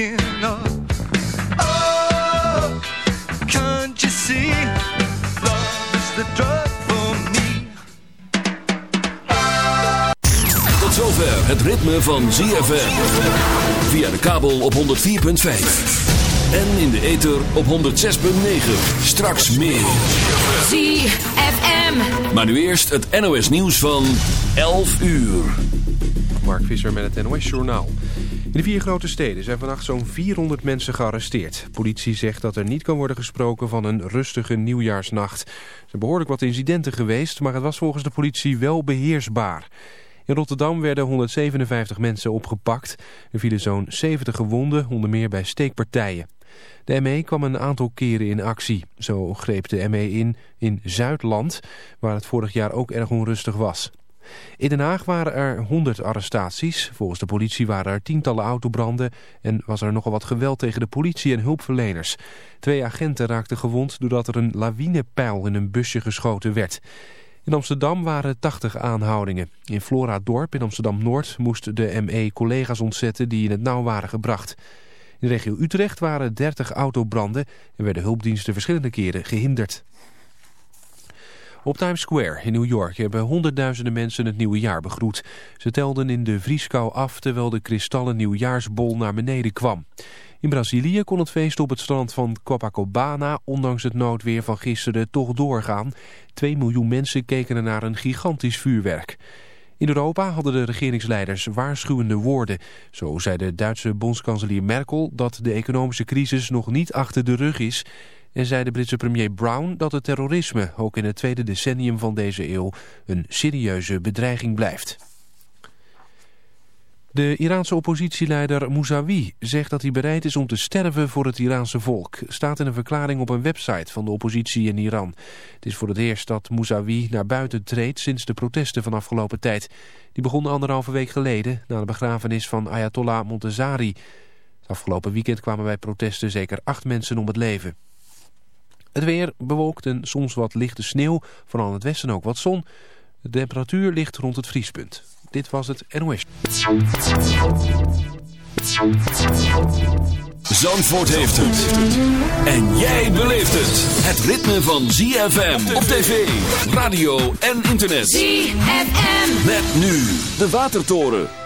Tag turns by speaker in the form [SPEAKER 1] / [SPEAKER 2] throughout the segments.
[SPEAKER 1] thinking of. Oh, can't you see? Love is the drug for me.
[SPEAKER 2] Tot zover het ritme van ZFM. Via de kabel op 104.5. En in de ether op 106.9. Straks meer.
[SPEAKER 3] ZFM.
[SPEAKER 2] Maar nu eerst het NOS nieuws van 11 uur.
[SPEAKER 4] Mark Visser met het NOS-journaal. In de vier grote steden zijn vannacht zo'n 400 mensen gearresteerd. Politie zegt dat er niet kan worden gesproken van een rustige nieuwjaarsnacht. Er zijn behoorlijk wat incidenten geweest, maar het was volgens de politie wel beheersbaar. In Rotterdam werden 157 mensen opgepakt. Er vielen zo'n 70 gewonden, onder meer bij steekpartijen. De ME kwam een aantal keren in actie. Zo greep de ME in in Zuidland, waar het vorig jaar ook erg onrustig was. In Den Haag waren er 100 arrestaties. Volgens de politie waren er tientallen autobranden en was er nogal wat geweld tegen de politie en hulpverleners. Twee agenten raakten gewond doordat er een lawinepijl in een busje geschoten werd. In Amsterdam waren 80 aanhoudingen. In Flora Dorp in Amsterdam-Noord moest de ME collega's ontzetten die in het nauw waren gebracht. In de regio Utrecht waren 30 autobranden en werden hulpdiensten verschillende keren gehinderd. Op Times Square in New York hebben honderdduizenden mensen het nieuwe jaar begroet. Ze telden in de vrieskou af terwijl de kristallen nieuwjaarsbol naar beneden kwam. In Brazilië kon het feest op het strand van Copacabana ondanks het noodweer van gisteren toch doorgaan. Twee miljoen mensen keken naar een gigantisch vuurwerk. In Europa hadden de regeringsleiders waarschuwende woorden. Zo zei de Duitse bondskanselier Merkel dat de economische crisis nog niet achter de rug is... En zei de Britse premier Brown dat het terrorisme ook in het tweede decennium van deze eeuw een serieuze bedreiging blijft. De Iraanse oppositieleider Mousavi zegt dat hij bereid is om te sterven voor het Iraanse volk. Staat in een verklaring op een website van de oppositie in Iran. Het is voor het eerst dat Mousavi naar buiten treedt sinds de protesten van afgelopen tijd. Die begonnen anderhalve week geleden na de begrafenis van Ayatollah Montezari. Afgelopen weekend kwamen bij protesten zeker acht mensen om het leven. Het weer bewolkt en soms wat lichte sneeuw, vooral in het westen ook wat zon. De temperatuur ligt rond het vriespunt. Dit was het NOS.
[SPEAKER 2] Zandvoort heeft het. En jij beleeft het. Het ritme van ZFM op tv, radio en internet.
[SPEAKER 3] ZFM.
[SPEAKER 2] Met nu de Watertoren.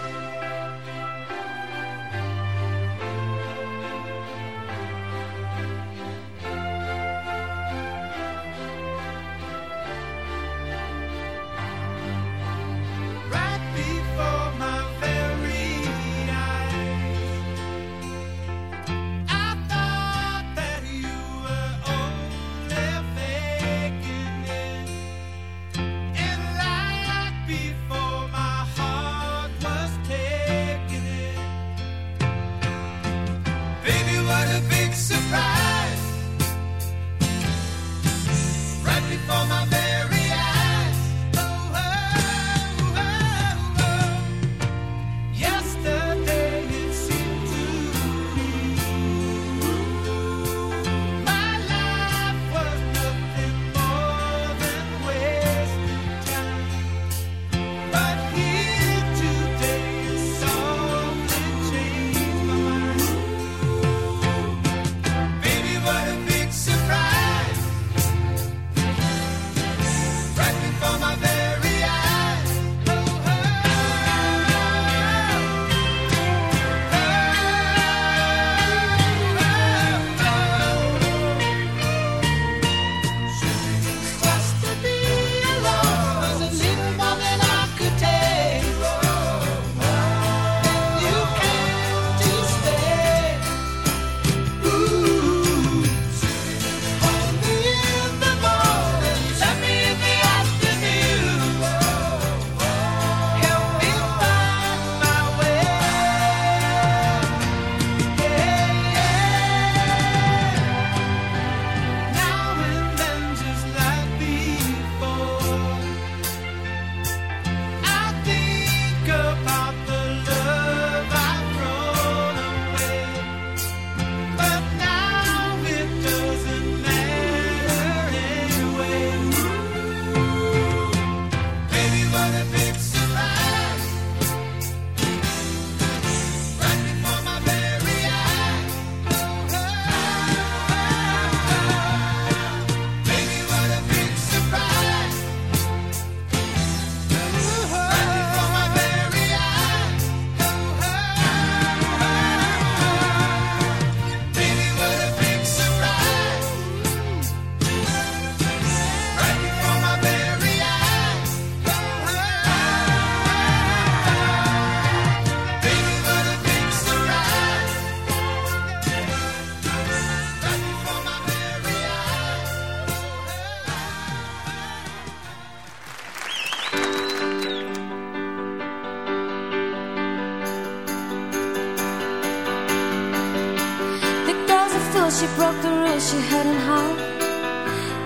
[SPEAKER 3] She broke the rules she hadn't heart.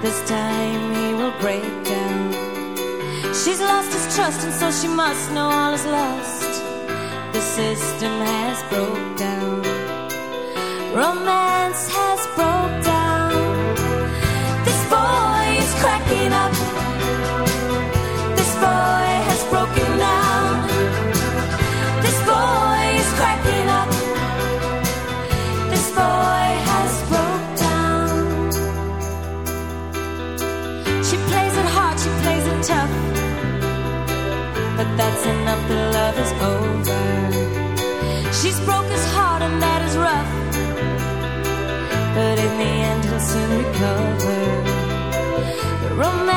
[SPEAKER 3] This time he will break down. She's lost his trust, and so she must know all is lost. The system has broke down. Romance has But in the end, he'll soon recover. The romance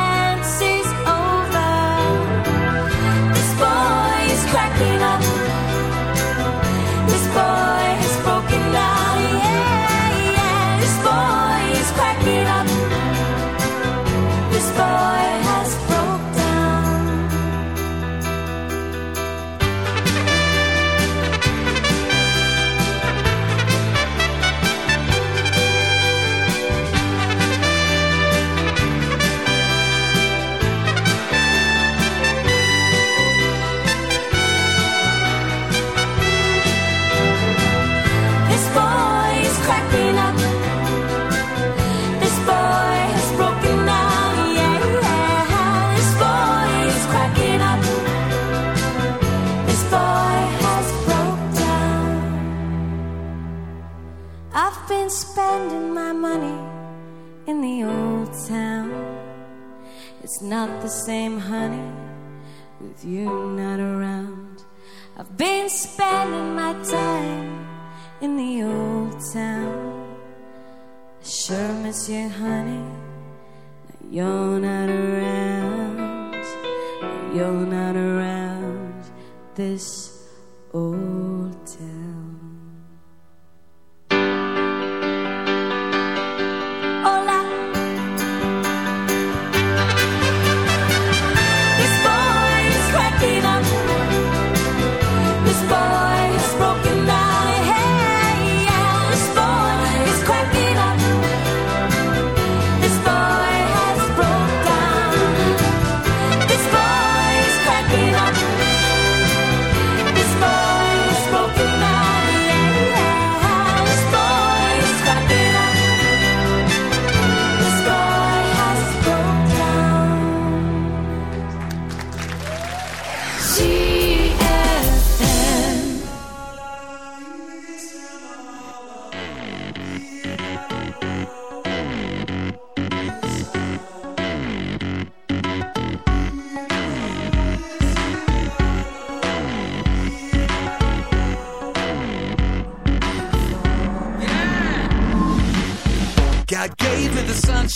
[SPEAKER 3] I've been spending my money in the old town. It's not the same, honey, with you not around. I've been spending my time in the old town. I sure miss you, honey. Now You're not around. You're not around this old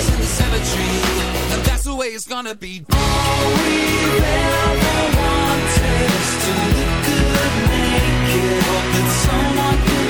[SPEAKER 5] Bodies in the cemetery, and that's the way it's gonna be. All we've ever wanted is to look good naked. Hope that someone can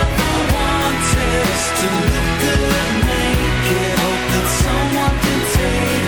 [SPEAKER 5] just to look good naked Hope that someone can take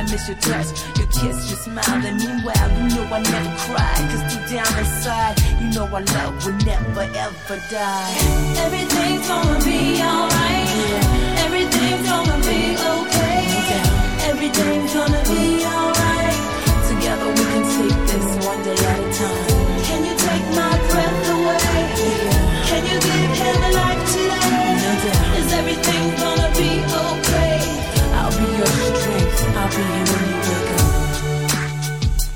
[SPEAKER 5] I
[SPEAKER 6] miss your touch, your kiss, your smile. And meanwhile, you know I never cry. Cause deep down inside, you know our love will never ever die.
[SPEAKER 3] Everything's gonna be alright. Everything's gonna be okay. Everything's gonna be alright.
[SPEAKER 6] Together we can take this one day at a time.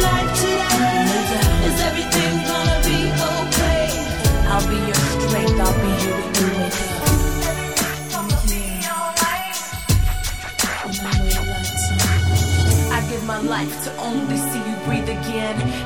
[SPEAKER 3] Life today? Is everything gonna be okay?
[SPEAKER 6] I'll be your strength. I'll be here when you wake up. I give my life to only see you breathe again.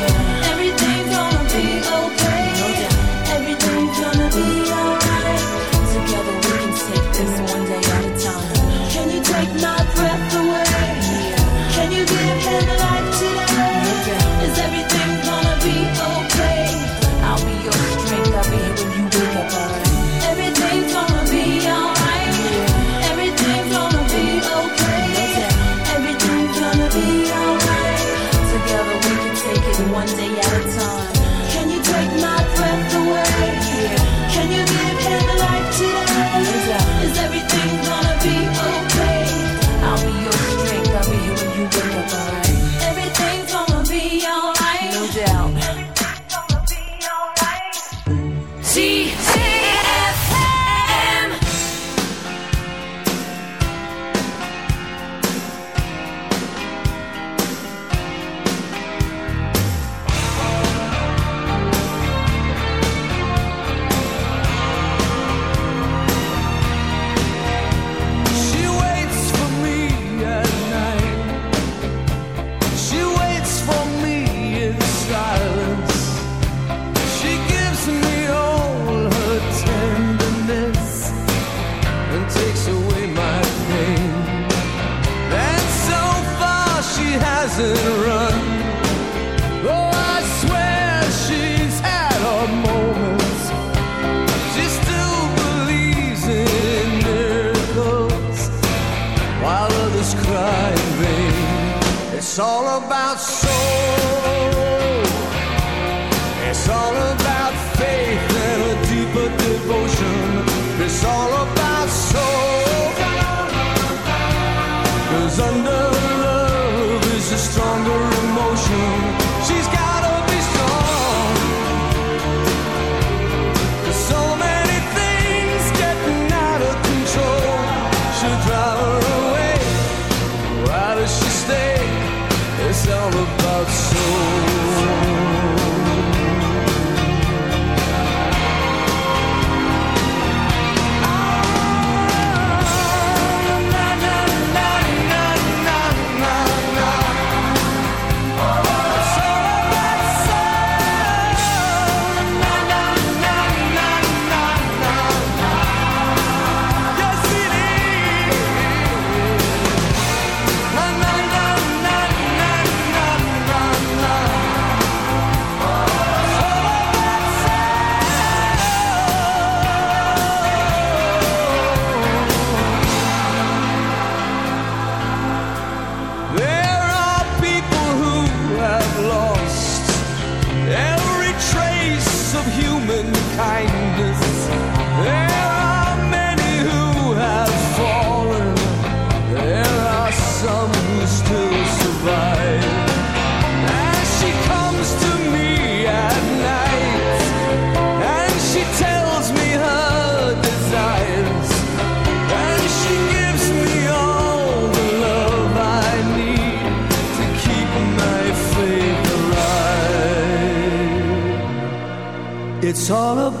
[SPEAKER 5] was under
[SPEAKER 7] It's all about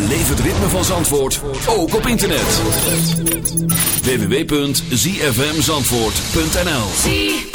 [SPEAKER 8] Beleef het ritme van Zandvoort, ook op internet. www.zfmzandvoort.nl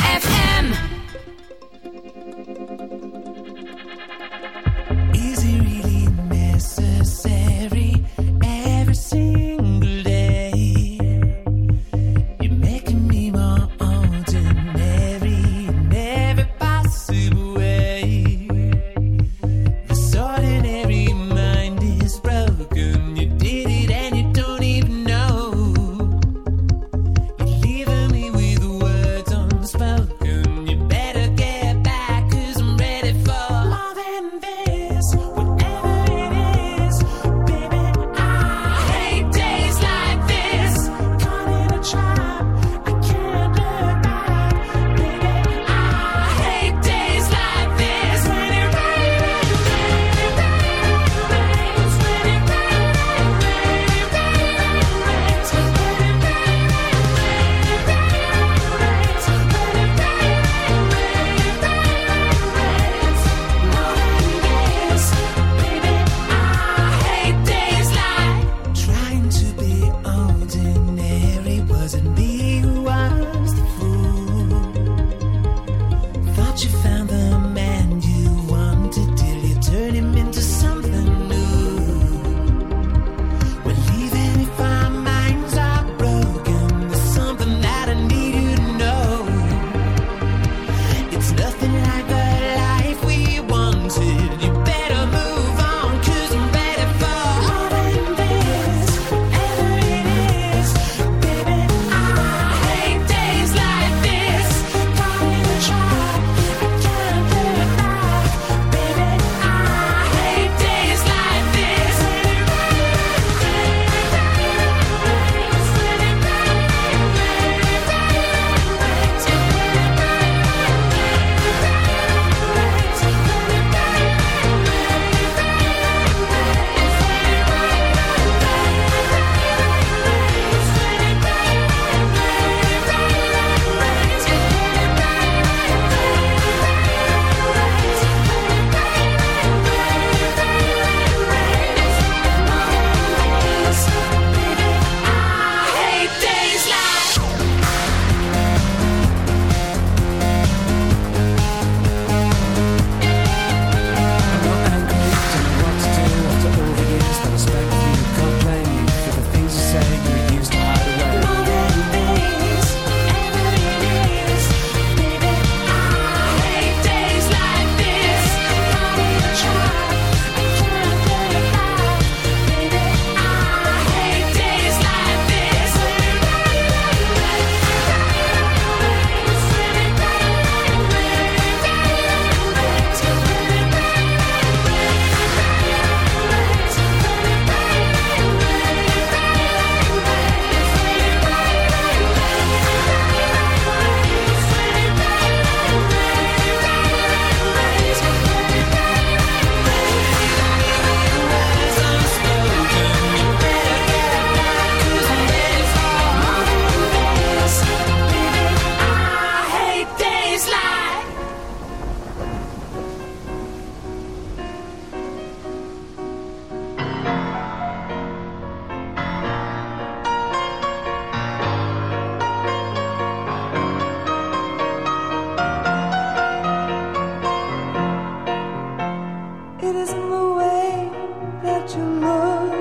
[SPEAKER 9] you look,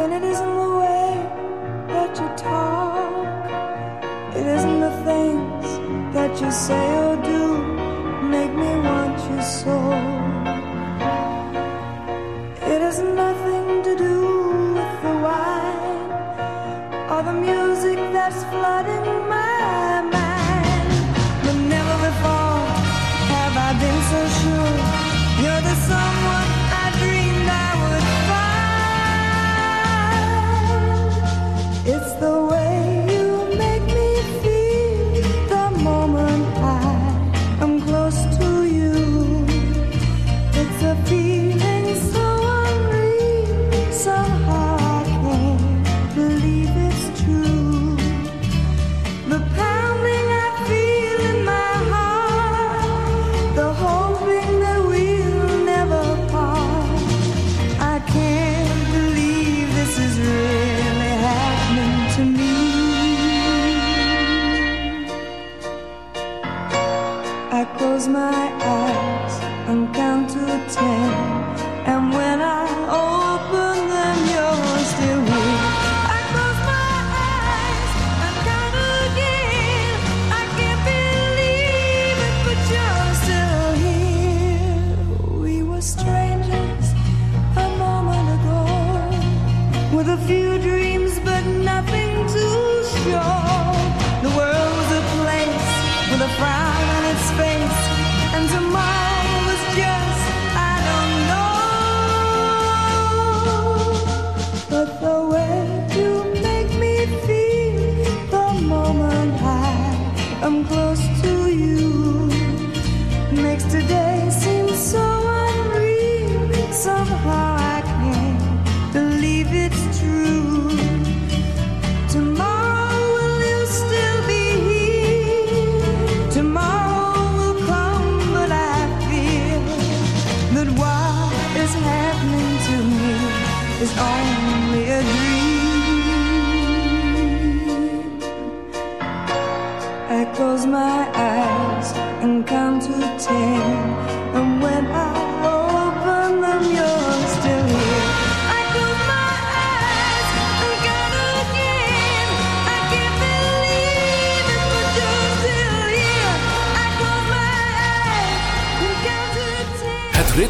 [SPEAKER 9] and
[SPEAKER 10] it isn't the way that you talk, it isn't the things that you say. I'm close to you.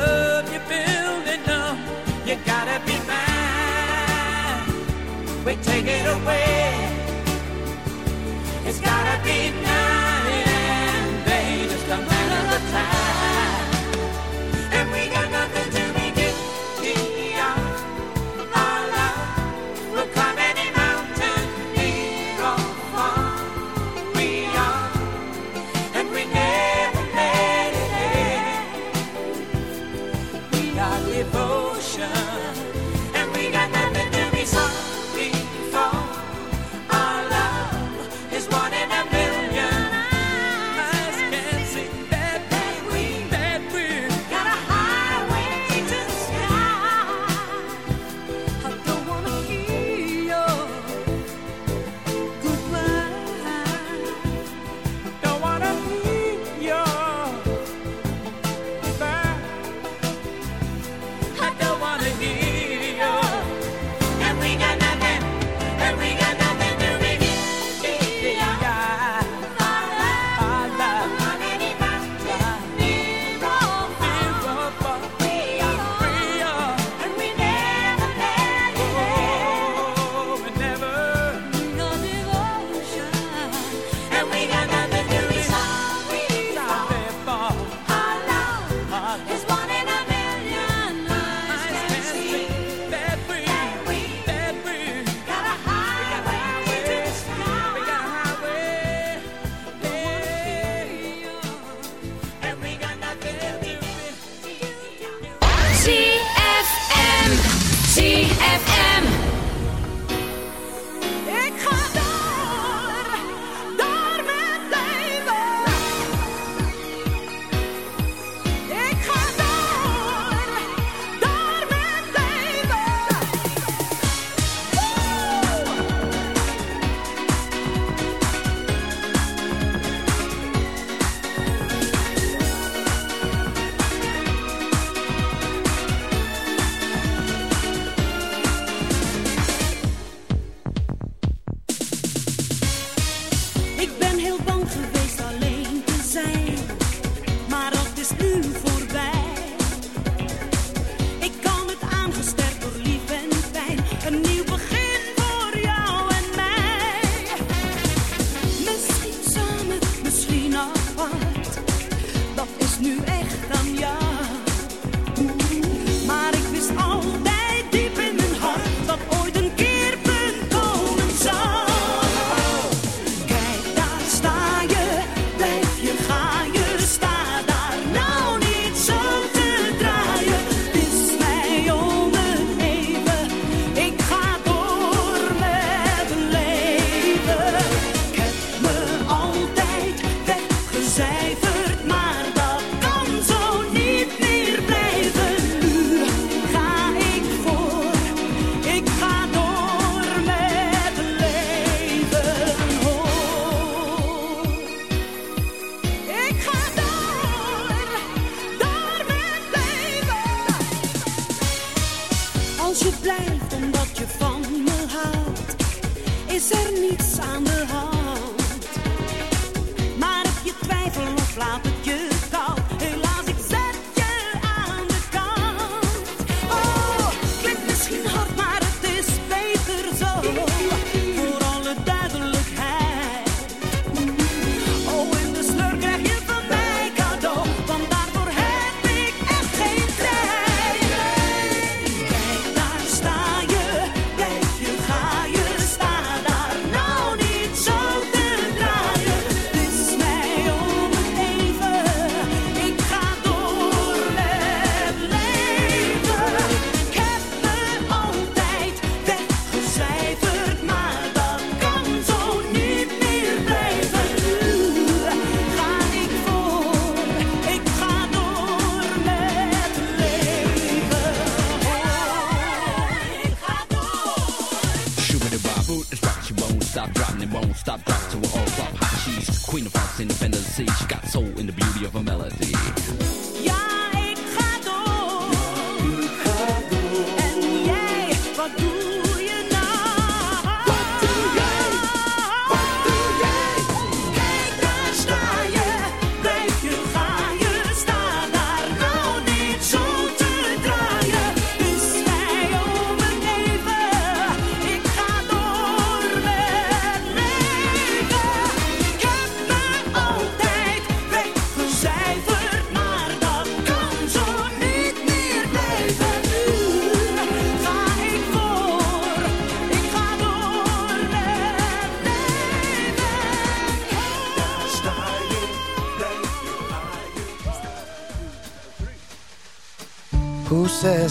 [SPEAKER 3] love you're building up, you gotta be mine. We take it away. It's gotta be mine.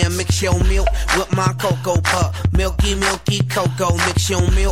[SPEAKER 11] mix your milk with my cocoa pup. Milky, milky cocoa, mix your milk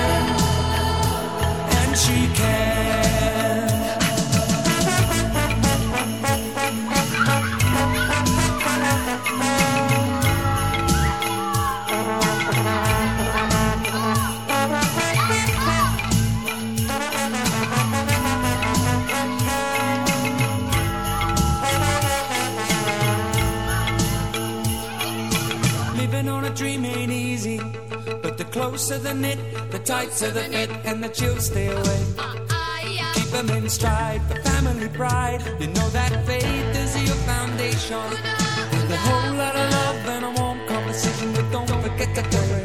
[SPEAKER 1] She can. Closer the knit, the tighter the fit, and the chills stay away. Keep them in stride for family pride. You know that faith is your foundation. With a whole lot of love and a warm conversation, but don't forget to do.